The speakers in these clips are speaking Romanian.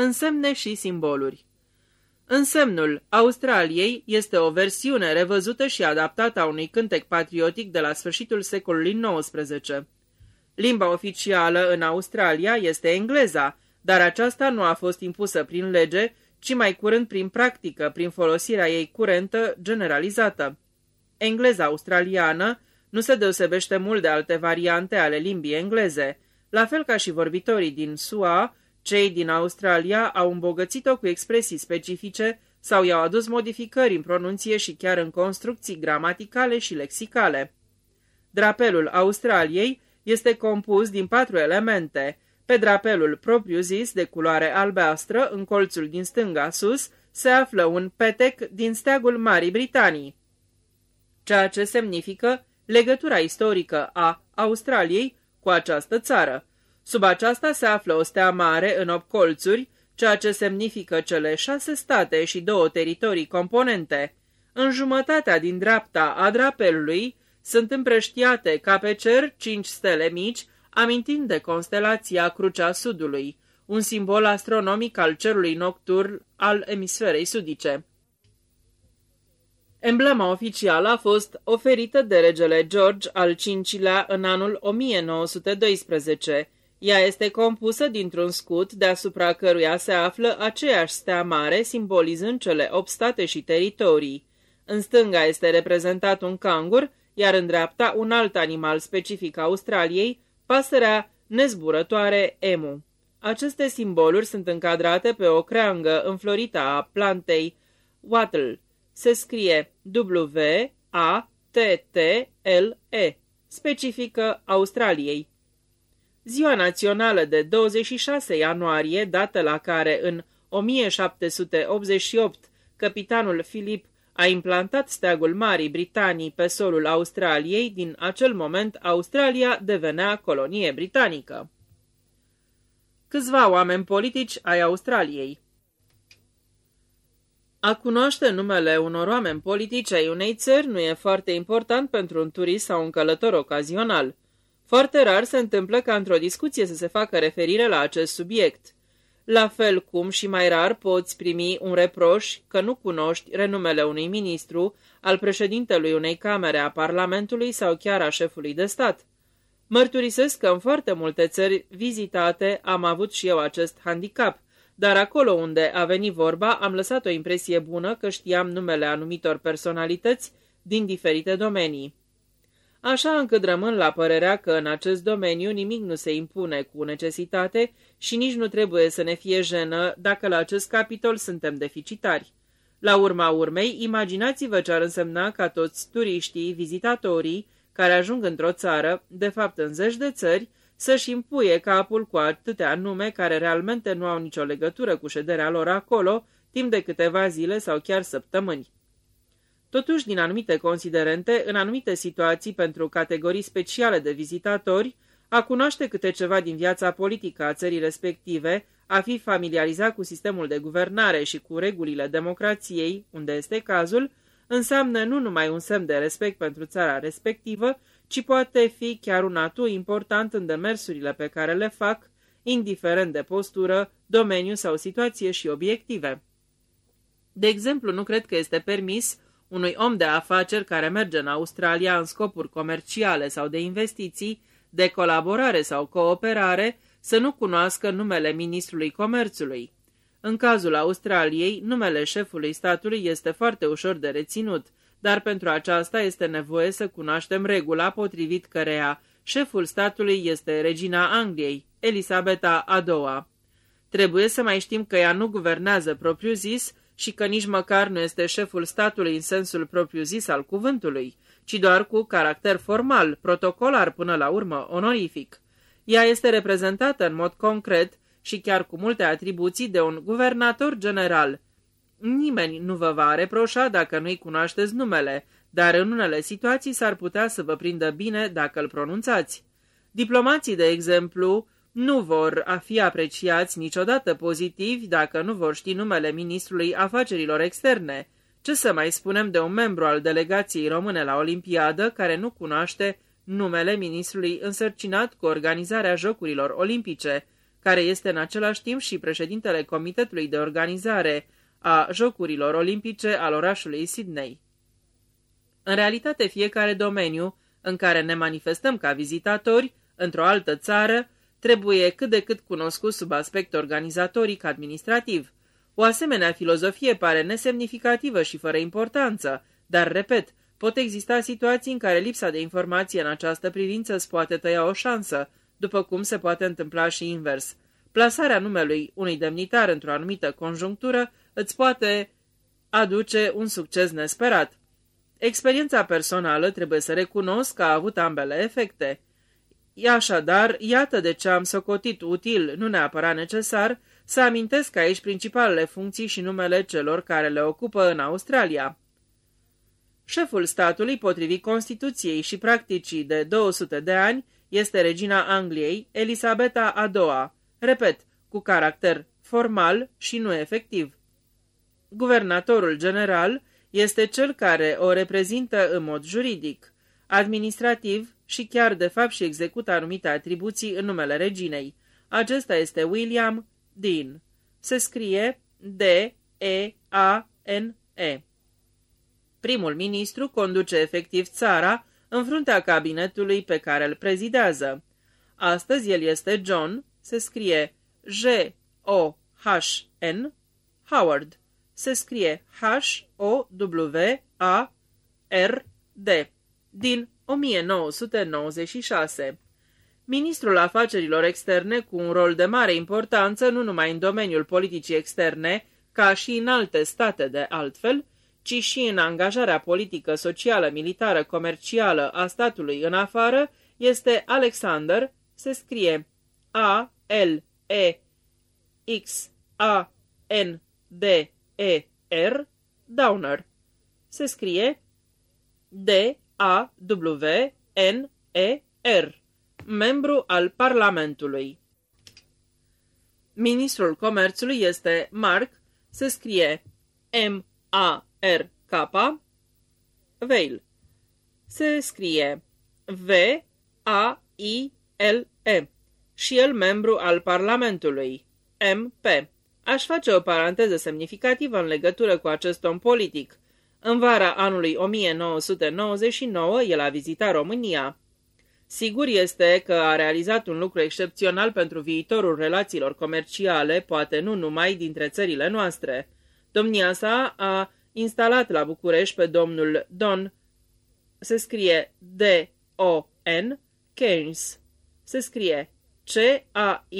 Însemne și simboluri Însemnul Australiei este o versiune revăzută și adaptată a unui cântec patriotic de la sfârșitul secolului XIX. Limba oficială în Australia este engleza, dar aceasta nu a fost impusă prin lege, ci mai curând prin practică, prin folosirea ei curentă, generalizată. Engleza australiană nu se deosebește mult de alte variante ale limbii engleze, la fel ca și vorbitorii din SUA, cei din Australia au îmbogățit-o cu expresii specifice sau i-au adus modificări în pronunție și chiar în construcții gramaticale și lexicale. Drapelul Australiei este compus din patru elemente. Pe drapelul propriu-zis de culoare albastră, în colțul din stânga sus, se află un petec din steagul Marii Britanii, ceea ce semnifică legătura istorică a Australiei cu această țară. Sub aceasta se află o stea mare în opt colțuri, ceea ce semnifică cele șase state și două teritorii componente. În jumătatea din dreapta a drapelului sunt împrăștiate ca pe cer cinci stele mici, amintind de constelația Crucea Sudului, un simbol astronomic al cerului nocturn al emisferei sudice. Emblema oficială a fost oferită de regele George al V-lea în anul 1912, ea este compusă dintr-un scut deasupra căruia se află aceeași stea mare, simbolizând cele 8 state și teritorii. În stânga este reprezentat un cangur, iar în dreapta un alt animal specific Australiei, pasărea nezburătoare emu. Aceste simboluri sunt încadrate pe o creangă înflorită a plantei wattle. Se scrie W-A-T-T-L-E, specifică Australiei. Ziua națională de 26 ianuarie, dată la care în 1788 capitanul Filip a implantat steagul Marii Britanii pe solul Australiei, din acel moment Australia devenea colonie britanică. Câțiva oameni politici ai Australiei A cunoaște numele unor oameni politici ai unei țări nu e foarte important pentru un turist sau un călător ocazional. Foarte rar se întâmplă ca într-o discuție să se facă referire la acest subiect. La fel cum și mai rar poți primi un reproș că nu cunoști renumele unui ministru, al președintelui unei camere a Parlamentului sau chiar a șefului de stat. Mărturisesc că în foarte multe țări vizitate am avut și eu acest handicap, dar acolo unde a venit vorba am lăsat o impresie bună că știam numele anumitor personalități din diferite domenii așa încât rămân la părerea că în acest domeniu nimic nu se impune cu necesitate și nici nu trebuie să ne fie jenă dacă la acest capitol suntem deficitari. La urma urmei, imaginați-vă ce ar însemna ca toți turiștii, vizitatorii, care ajung într-o țară, de fapt în zeci de țări, să-și impuie capul cu atâtea nume care realmente nu au nicio legătură cu șederea lor acolo, timp de câteva zile sau chiar săptămâni. Totuși, din anumite considerente, în anumite situații pentru categorii speciale de vizitatori, a cunoaște câte ceva din viața politică a țării respective, a fi familiarizat cu sistemul de guvernare și cu regulile democrației, unde este cazul, înseamnă nu numai un semn de respect pentru țara respectivă, ci poate fi chiar un atu important în demersurile pe care le fac, indiferent de postură, domeniu sau situație și obiective. De exemplu, nu cred că este permis unui om de afaceri care merge în Australia în scopuri comerciale sau de investiții, de colaborare sau cooperare, să nu cunoască numele ministrului comerțului. În cazul Australiei, numele șefului statului este foarte ușor de reținut, dar pentru aceasta este nevoie să cunoaștem regula potrivit căreia șeful statului este regina Angliei, Elisabeta a II-a. Trebuie să mai știm că ea nu guvernează propriu-zis, și că nici măcar nu este șeful statului în sensul propriu-zis al cuvântului, ci doar cu caracter formal, protocolar până la urmă, onorific. Ea este reprezentată în mod concret și chiar cu multe atribuții de un guvernator general. Nimeni nu vă va reproșa dacă nu-i cunoașteți numele, dar în unele situații s-ar putea să vă prindă bine dacă îl pronunțați. Diplomații, de exemplu, nu vor a fi apreciați niciodată pozitivi dacă nu vor ști numele ministrului afacerilor externe. Ce să mai spunem de un membru al delegației române la Olimpiadă care nu cunoaște numele ministrului însărcinat cu organizarea Jocurilor Olimpice, care este în același timp și președintele Comitetului de Organizare a Jocurilor Olimpice al orașului Sydney. În realitate, fiecare domeniu în care ne manifestăm ca vizitatori într-o altă țară trebuie cât de cât cunoscut sub aspect organizatoric administrativ. O asemenea filozofie pare nesemnificativă și fără importanță, dar, repet, pot exista situații în care lipsa de informație în această privință îți poate tăia o șansă, după cum se poate întâmpla și invers. Plasarea numelui unui demnitar într-o anumită conjunctură îți poate aduce un succes nesperat. Experiența personală trebuie să recunosc că a avut ambele efecte. Așadar, iată de ce am socotit util, nu neapărat necesar, să amintesc aici principalele funcții și numele celor care le ocupă în Australia. Șeful statului, potrivit Constituției și practicii de 200 de ani, este regina Angliei, Elisabeta a II-a, repet, cu caracter formal și nu efectiv. Guvernatorul general este cel care o reprezintă în mod juridic, administrativ și chiar de fapt și execută anumite atribuții în numele reginei. Acesta este William Dean. Se scrie D-E-A-N-E. Primul ministru conduce efectiv țara în fruntea cabinetului pe care îl prezidează. Astăzi el este John, se scrie J-O-H-N, Howard se scrie H-O-W-A-R-D, din 1996. Ministrul afacerilor externe cu un rol de mare importanță nu numai în domeniul politicii externe, ca și în alte state de altfel, ci și în angajarea politică, socială, militară, comercială a statului în afară, este Alexander, se scrie A-L-E-X-A-N-D E-R, Downer. Se scrie D-A-W-N-E-R, membru al Parlamentului. Ministrul Comerțului este Mark, se scrie M-A-R-K, Veil. Se scrie V-A-I-L-E și el membru al Parlamentului, M-P. Aș face o paranteză semnificativă în legătură cu acest om politic. În vara anului 1999, el a vizitat România. Sigur este că a realizat un lucru excepțional pentru viitorul relațiilor comerciale, poate nu numai dintre țările noastre. Domnia sa a instalat la București pe domnul Don, se scrie D-O-N, Keynes, se scrie C-A-I-R-N-S,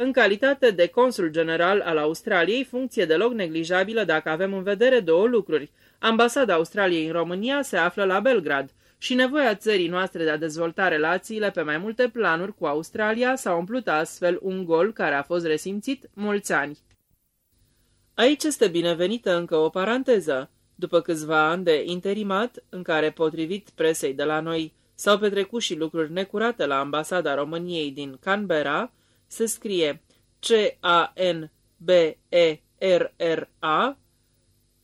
în calitate de consul general al Australiei, funcție deloc neglijabilă dacă avem în vedere două lucruri. Ambasada Australiei în România se află la Belgrad și nevoia țării noastre de a dezvolta relațiile pe mai multe planuri cu Australia s-a umplut astfel un gol care a fost resimțit mulți ani. Aici este binevenită încă o paranteză. După câțiva ani de interimat, în care, potrivit presei de la noi, s-au petrecut și lucruri necurate la ambasada României din Canberra, se scrie C-A-N-B-E-R-R-A.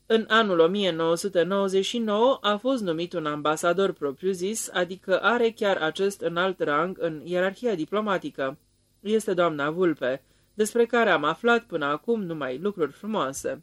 În anul 1999 a fost numit un ambasador propriu-zis, adică are chiar acest înalt rang în ierarhia diplomatică. Este doamna Vulpe, despre care am aflat până acum numai lucruri frumoase.